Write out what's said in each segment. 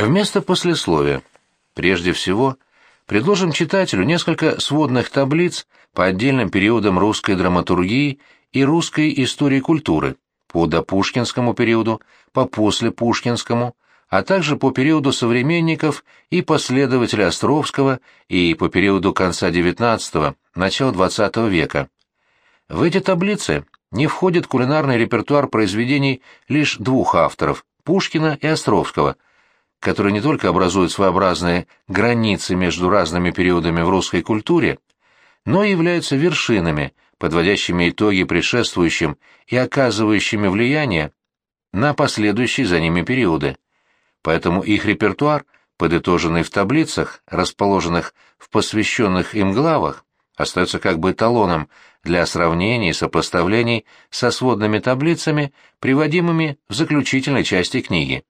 Вместо послесловия. Прежде всего, предложим читателю несколько сводных таблиц по отдельным периодам русской драматургии и русской истории культуры, по допушкинскому периоду, по послепушкинскому, а также по периоду современников и последователей Островского и по периоду конца XIX – начала XX века. В эти таблицы не входит кулинарный репертуар произведений лишь двух авторов – Пушкина и Островского, которые не только образуют своеобразные границы между разными периодами в русской культуре, но и являются вершинами, подводящими итоги предшествующим и оказывающими влияние на последующие за ними периоды. Поэтому их репертуар, подытоженный в таблицах, расположенных в посвященных им главах, остается как бы эталоном для сравнений и сопоставлений со сводными таблицами, приводимыми в заключительной части книги.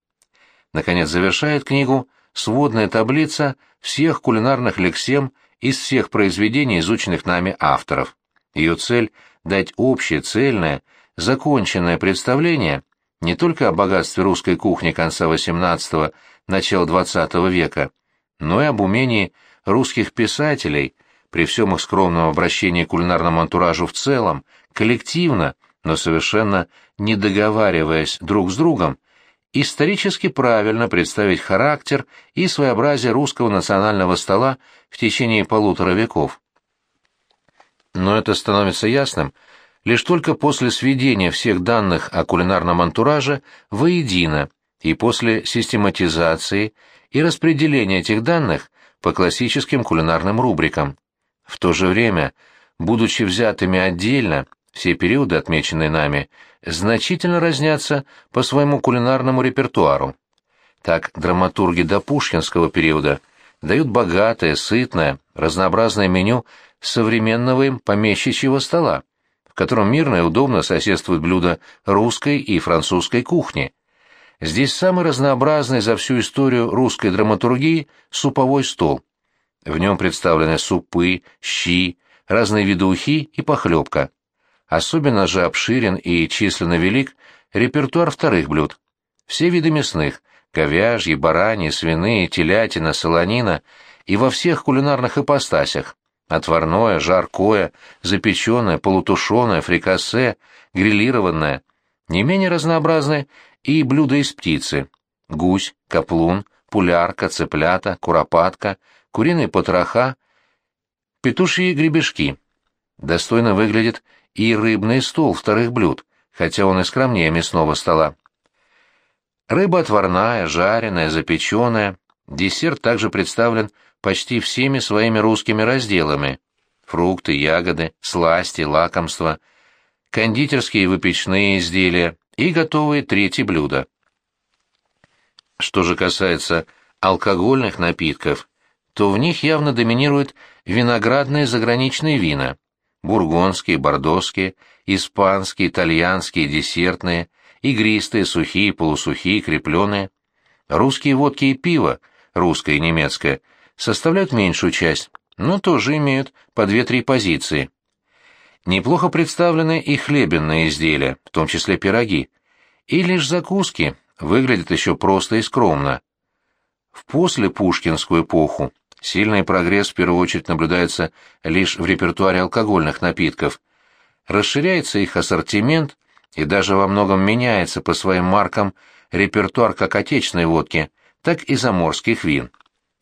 Наконец завершает книгу сводная таблица всех кулинарных лексем из всех произведений, изученных нами авторов. Ее цель – дать общее, цельное, законченное представление не только о богатстве русской кухни конца XVIII – начала XX века, но и об умении русских писателей – при всем их скромном обращении к кулинарному антуражу в целом, коллективно, но совершенно не договариваясь друг с другом, исторически правильно представить характер и своеобразие русского национального стола в течение полутора веков. Но это становится ясным лишь только после сведения всех данных о кулинарном антураже воедино и после систематизации и распределения этих данных по классическим кулинарным рубрикам. В то же время, будучи взятыми отдельно, все периоды, отмеченные нами, значительно разнятся по своему кулинарному репертуару. Так драматурги до пушкинского периода дают богатое, сытное, разнообразное меню современного им помещичьего стола, в котором мирно и удобно соседствуют блюда русской и французской кухни. Здесь самый разнообразный за всю историю русской драматургии суповой стол – в нем представлены супы, щи, разные виды ухи и похлебка. Особенно же обширен и численно велик репертуар вторых блюд. Все виды мясных – говяжьи, бараньи, свиные, телятина, солонина – и во всех кулинарных ипостасях – отварное, жаркое, запеченное, полутушеное, фрикасе, грилированное. Не менее разнообразны и блюда из птицы – гусь, каплун, пулярка, цыплята, куропатка – куриные потроха, петушьи гребешки. Достойно выглядит и рыбный стол вторых блюд, хотя он и скромнее мясного стола. Рыба отварная, жареная, запеченная. Десерт также представлен почти всеми своими русскими разделами. Фрукты, ягоды, сласти, лакомства, кондитерские и выпечные изделия и готовые третьи блюда. Что же касается алкогольных напитков, то в них явно доминируют виноградные заграничные вина – бургондские, бордоские, испанские, итальянские, десертные, игристые, сухие, полусухие, крепленые. Русские водки и пиво, русское и немецкое, составляют меньшую часть, но тоже имеют по две-три позиции. Неплохо представлены и хлебенные изделия, в том числе пироги, и лишь закуски выглядят еще просто и скромно. В послепушкинскую эпоху Сильный прогресс в первую очередь наблюдается лишь в репертуаре алкогольных напитков. Расширяется их ассортимент и даже во многом меняется по своим маркам репертуар как отечественной водки, так и заморских вин.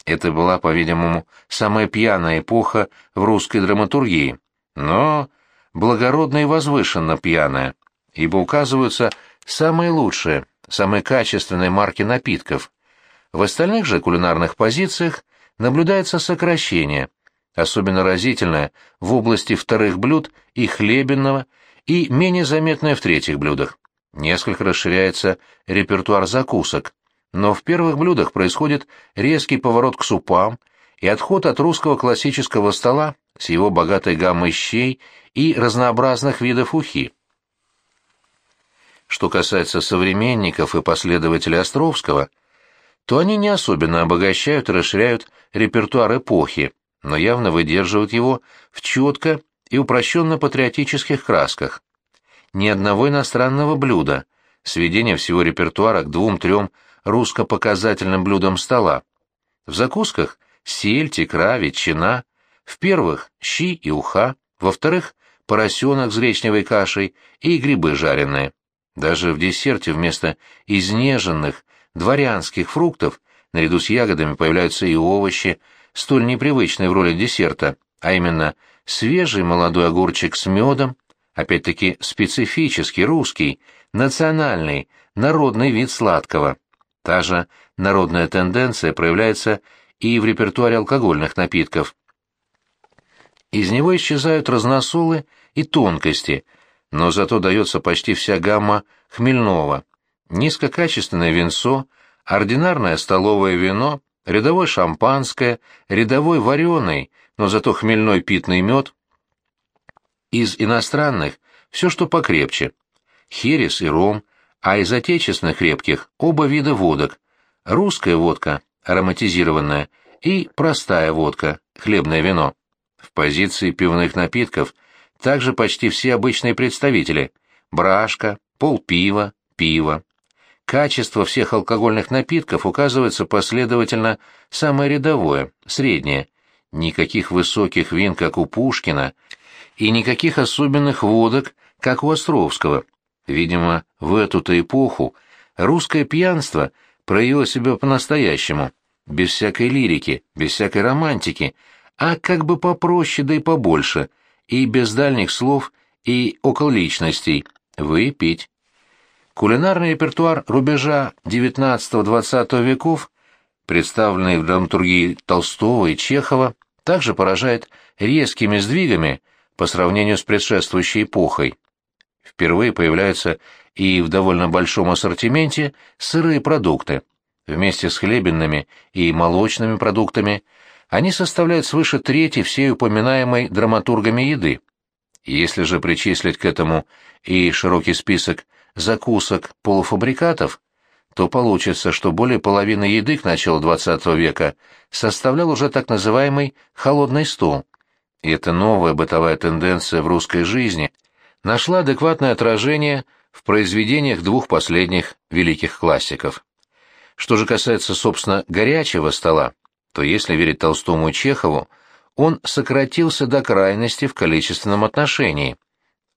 Это была, по-видимому, самая пьяная эпоха в русской драматургии, но благородно и возвышенно пьяная, ибо указываются самые лучшие, самые качественные марки напитков. В остальных же кулинарных позициях наблюдается сокращение, особенно разительное в области вторых блюд и хлебенного, и менее заметное в третьих блюдах. Несколько расширяется репертуар закусок, но в первых блюдах происходит резкий поворот к супам и отход от русского классического стола с его богатой гаммой щей и разнообразных видов ухи. Что касается современников и последователей Островского – то они не особенно обогащают и расширяют репертуар эпохи, но явно выдерживают его в четко и упрощенно-патриотических красках. Ни одного иностранного блюда, сведение всего репертуара к двум-трем русско-показательным блюдам стола. В закусках сельдь, икра, ветчина, в первых – щи и уха, во-вторых – поросенок с гречневой кашей и грибы жареные. Даже в десерте вместо изнеженных, дворянских фруктов наряду с ягодами появляются и овощи, столь непривычные в роли десерта, а именно свежий молодой огурчик с медом, опять-таки специфический, русский, национальный, народный вид сладкого. Та же народная тенденция проявляется и в репертуаре алкогольных напитков. Из него исчезают разносолы и тонкости, но зато дается почти вся гамма хмельного. Низкокачественное винцо, ординарное столовое вино, рядовое шампанское, рядовой вареный, но зато хмельной питный мед. Из иностранных все, что покрепче. Херес и ром, а из отечественных крепких оба вида водок. Русская водка, ароматизированная, и простая водка, хлебное вино. В позиции пивных напитков также почти все обычные представители – брашка, полпива, пиво. Качество всех алкогольных напитков указывается последовательно самое рядовое, среднее. Никаких высоких вин, как у Пушкина, и никаких особенных водок, как у Островского. Видимо, в эту-то эпоху русское пьянство проявило себя по-настоящему, без всякой лирики, без всякой романтики, а как бы попроще да и побольше, и без дальних слов и околичностей. Выпить. Кулинарный репертуар рубежа XIX-XX веков, представленный в драматургии Толстого и Чехова, также поражает резкими сдвигами по сравнению с предшествующей эпохой. Впервые появляются и в довольно большом ассортименте сырые продукты. Вместе с хлебенными и молочными продуктами они составляют свыше трети всей упоминаемой драматургами еды. Если же причислить к этому и широкий список закусок, полуфабрикатов, то получится, что более половины еды к началу XX века составлял уже так называемый «холодный стол». И эта новая бытовая тенденция в русской жизни нашла адекватное отражение в произведениях двух последних великих классиков. Что же касается, собственно, горячего стола, то если верить Толстому и Чехову, он сократился до крайности в количественном отношении –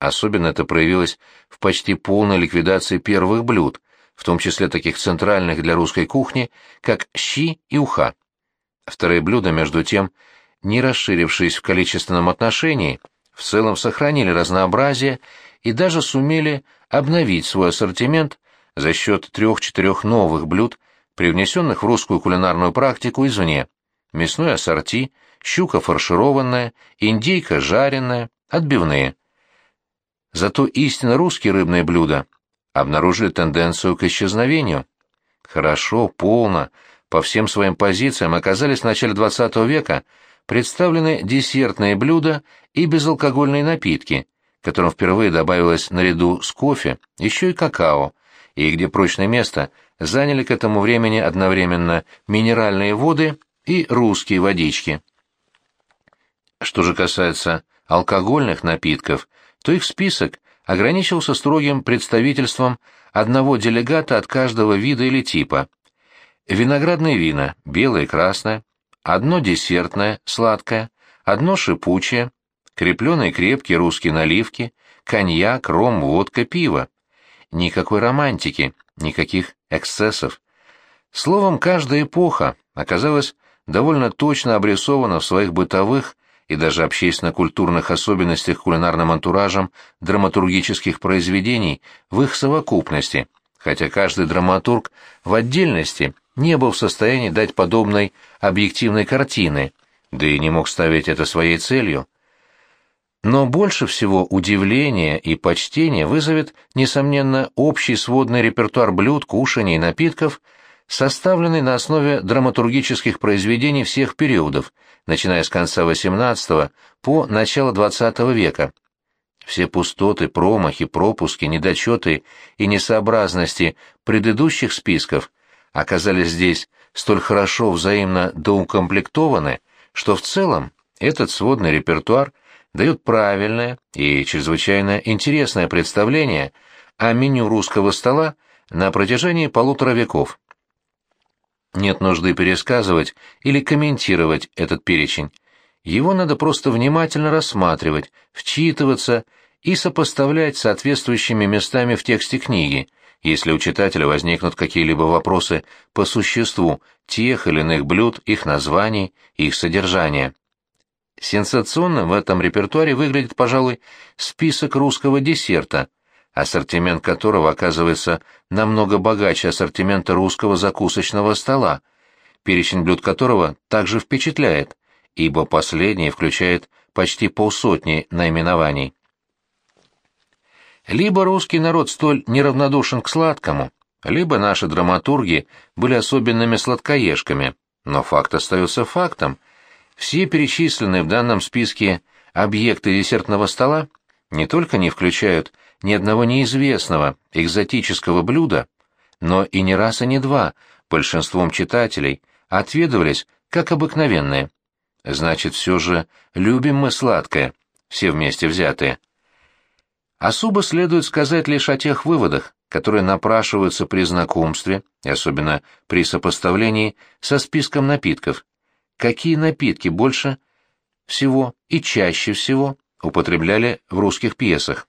Особенно это проявилось в почти полной ликвидации первых блюд, в том числе таких центральных для русской кухни, как щи и уха. Вторые блюда, между тем, не расширившись в количественном отношении, в целом сохранили разнообразие и даже сумели обновить свой ассортимент за счет трех-четырех новых блюд, привнесенных в русскую кулинарную практику извне. Мясное ассорти, щука фаршированная, индейка жареная, отбивные. Зато истинно русские рыбные блюда обнаружили тенденцию к исчезновению. Хорошо, полно, по всем своим позициям оказались в начале XX века представлены десертные блюда и безалкогольные напитки, которым впервые добавилось наряду с кофе еще и какао, и где прочное место заняли к этому времени одновременно минеральные воды и русские водички. Что же касается алкогольных напитков, то их список ограничивался строгим представительством одного делегата от каждого вида или типа. Виноградные вина, белое и красное, одно десертное, сладкое, одно шипучее, крепленые крепкие русские наливки, коньяк, ром, водка, пиво. Никакой романтики, никаких эксцессов. Словом, каждая эпоха оказалась довольно точно обрисована в своих бытовых и даже общественно-культурных особенностях кулинарным антуражем драматургических произведений в их совокупности, хотя каждый драматург в отдельности не был в состоянии дать подобной объективной картины, да и не мог ставить это своей целью. Но больше всего удивления и почтения вызовет, несомненно, общий сводный репертуар блюд, кушаний и напитков – составленный на основе драматургических произведений всех периодов, начиная с конца XVIII по начало XX века. Все пустоты, промахи, пропуски, недочеты и несообразности предыдущих списков оказались здесь столь хорошо взаимно доукомплектованы, что в целом этот сводный репертуар дает правильное и чрезвычайно интересное представление о меню русского стола на протяжении полутора веков. Нет нужды пересказывать или комментировать этот перечень. Его надо просто внимательно рассматривать, вчитываться и сопоставлять с соответствующими местами в тексте книги, если у читателя возникнут какие-либо вопросы по существу тех или иных блюд, их названий, их содержания. Сенсационным в этом репертуаре выглядит, пожалуй, список русского десерта, ассортимент которого оказывается намного богаче ассортимента русского закусочного стола, перечень блюд которого также впечатляет, ибо последний включает почти полсотни наименований. Либо русский народ столь неравнодушен к сладкому, либо наши драматурги были особенными сладкоежками, но факт остается фактом. Все перечисленные в данном списке объекты десертного стола не только не включают ни одного неизвестного, экзотического блюда, но и не раз и не два большинством читателей отведывались как обыкновенные. Значит, все же любим мы сладкое, все вместе взятые. Особо следует сказать лишь о тех выводах, которые напрашиваются при знакомстве, особенно при сопоставлении со списком напитков. Какие напитки больше всего и чаще всего употребляли в русских пьесах?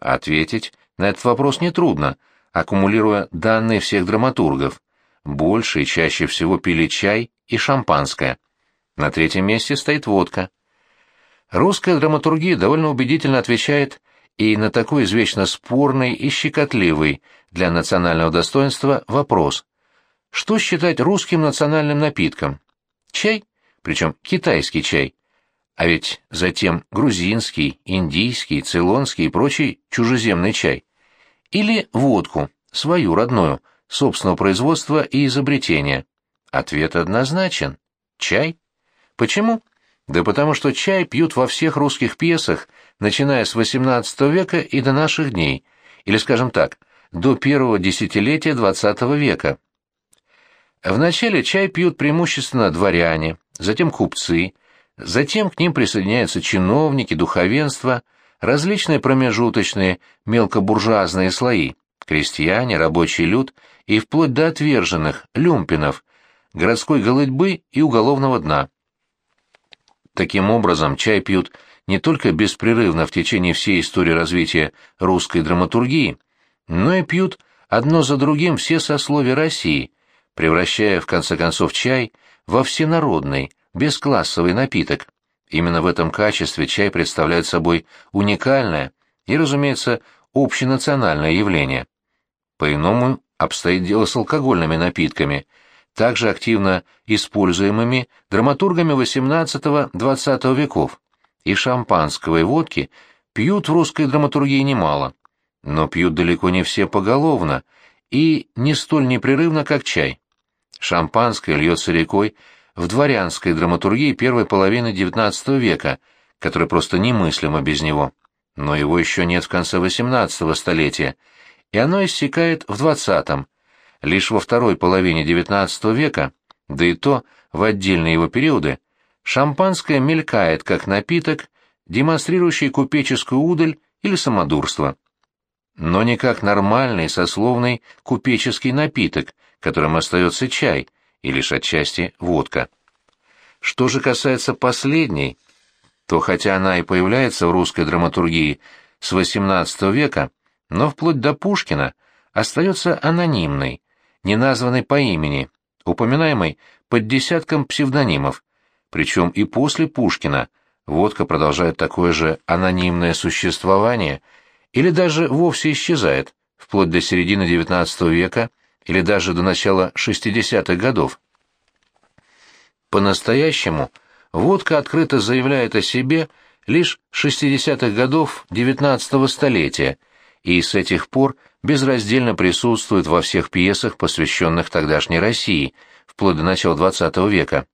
Ответить на этот вопрос нетрудно, аккумулируя данные всех драматургов. Больше и чаще всего пили чай и шампанское. На третьем месте стоит водка. Русская драматургия довольно убедительно отвечает и на такой извечно спорный и щекотливый для национального достоинства вопрос. Что считать русским национальным напитком? Чай? Причем китайский чай. А ведь затем грузинский, индийский, цейлонский и прочий чужеземный чай. Или водку, свою родную, собственного производства и изобретения. Ответ однозначен. Чай. Почему? Да потому что чай пьют во всех русских пьесах, начиная с XVIII века и до наших дней, или, скажем так, до первого десятилетия XX века. Вначале чай пьют преимущественно дворяне, затем купцы, затем к ним присоединяются чиновники, духовенство, различные промежуточные мелкобуржуазные слои, крестьяне, рабочий люд и вплоть до отверженных, люмпинов, городской голытьбы и уголовного дна. Таким образом, чай пьют не только беспрерывно в течение всей истории развития русской драматургии, но и пьют одно за другим все сословия России, превращая, в конце концов, чай во всенародный, бесклассовый напиток. Именно в этом качестве чай представляет собой уникальное и, разумеется, общенациональное явление. По-иному обстоит дело с алкогольными напитками – также активно используемыми драматургами XVIII-XX веков. И шампанского и водки пьют в русской драматургии немало, но пьют далеко не все поголовно и не столь непрерывно, как чай. Шампанское льется рекой в дворянской драматургии первой половины XIX века, которая просто немыслима без него. Но его еще нет в конце XVIII столетия, и оно иссякает в XX, Лишь во второй половине XIX века, да и то в отдельные его периоды, шампанское мелькает как напиток, демонстрирующий купеческую удаль или самодурство. Но не как нормальный сословный купеческий напиток, которым остается чай, и лишь отчасти водка. Что же касается последней, то хотя она и появляется в русской драматургии с XVIII века, но вплоть до Пушкина остается анонимной, не названный по имени, упоминаемый под десятком псевдонимов, причем и после Пушкина водка продолжает такое же анонимное существование или даже вовсе исчезает, вплоть до середины XIX века или даже до начала 60-х годов. По-настоящему водка открыто заявляет о себе лишь 60-х годов XIX столетия, и с этих пор безраздельно присутствует во всех пьесах, посвященных тогдашней России, вплоть до начала XX века.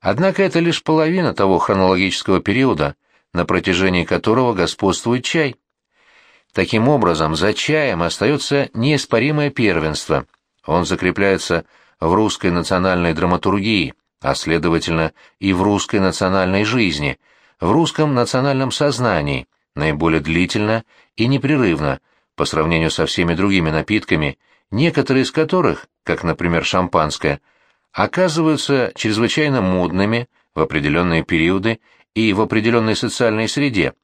Однако это лишь половина того хронологического периода, на протяжении которого господствует чай. Таким образом, за чаем остается неоспоримое первенство. Он закрепляется в русской национальной драматургии, а следовательно и в русской национальной жизни, в русском национальном сознании, наиболее длительно и непрерывно, по сравнению со всеми другими напитками, некоторые из которых, как, например, шампанское, оказываются чрезвычайно модными в определенные периоды и в определенной социальной среде,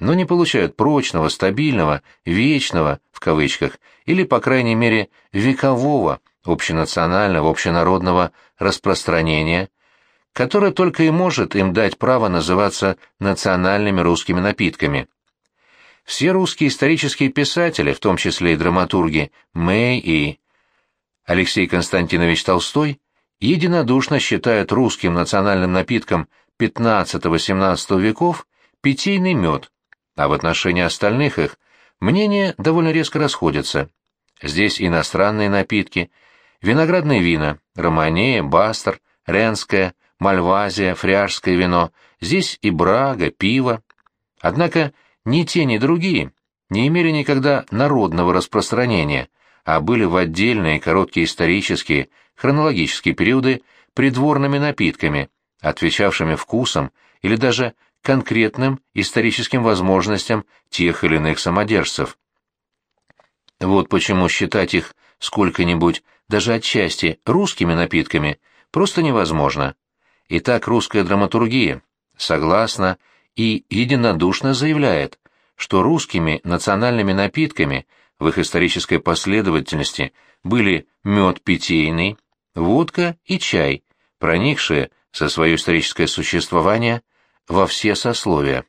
но не получают прочного, стабильного, вечного, в кавычках, или, по крайней мере, векового, общенационального, общенародного распространения, которое только и может им дать право называться национальными русскими напитками. Все русские исторические писатели, в том числе и драматурги Мэй и Алексей Константинович Толстой, единодушно считают русским национальным напитком XV-XVII веков питейный мед, а в отношении остальных их мнения довольно резко расходятся. Здесь иностранные напитки, виноградные вина, романея, бастер, ренское, мальвазия, фряжское вино, здесь и брага, пиво. Однако ни те, ни другие не имели никогда народного распространения, а были в отдельные короткие исторические, хронологические периоды придворными напитками, отвечавшими вкусом или даже конкретным историческим возможностям тех или иных самодержцев. Вот почему считать их сколько-нибудь, даже отчасти, русскими напитками просто невозможно. Итак, русская драматургия согласна и единодушно заявляет, что русскими национальными напитками в их исторической последовательности были мед питейный, водка и чай, проникшие со свое историческое существование во все сословия.